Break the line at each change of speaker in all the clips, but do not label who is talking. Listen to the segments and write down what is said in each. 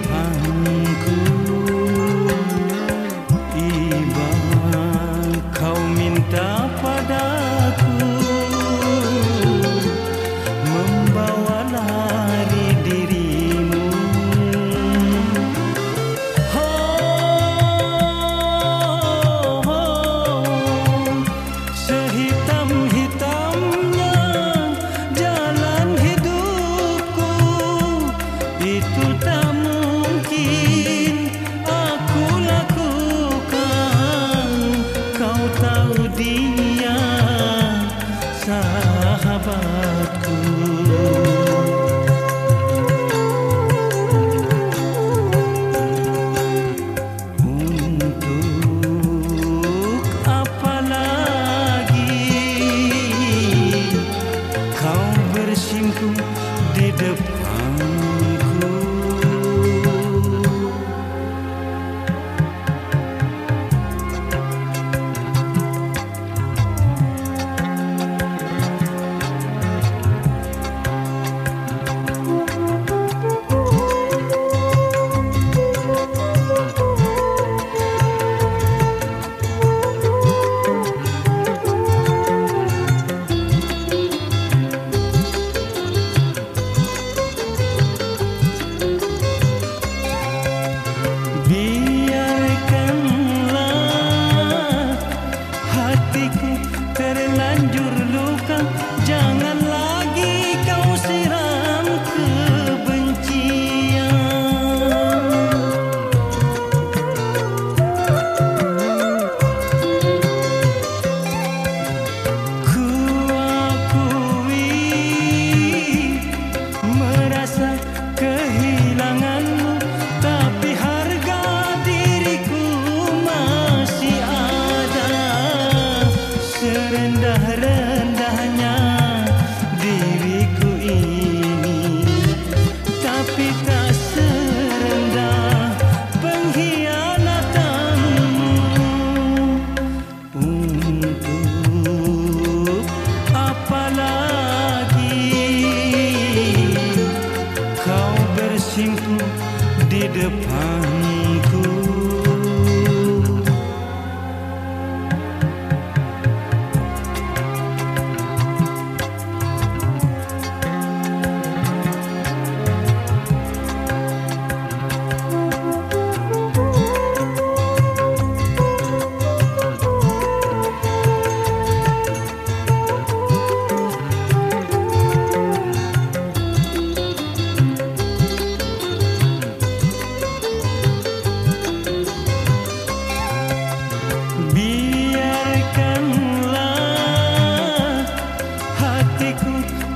di bersimpuh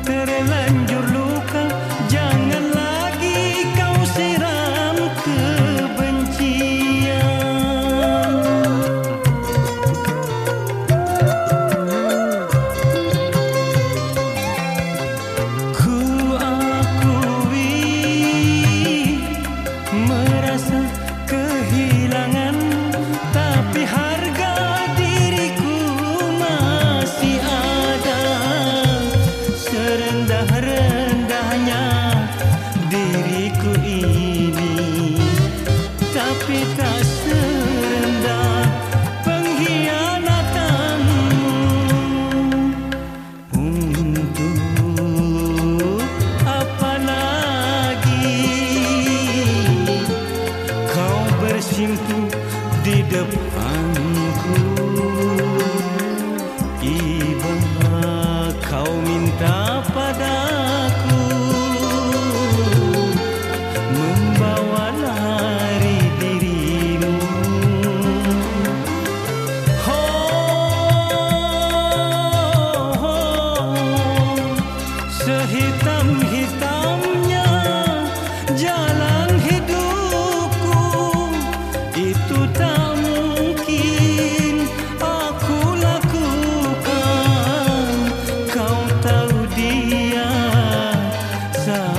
terlanjur Padaku sun.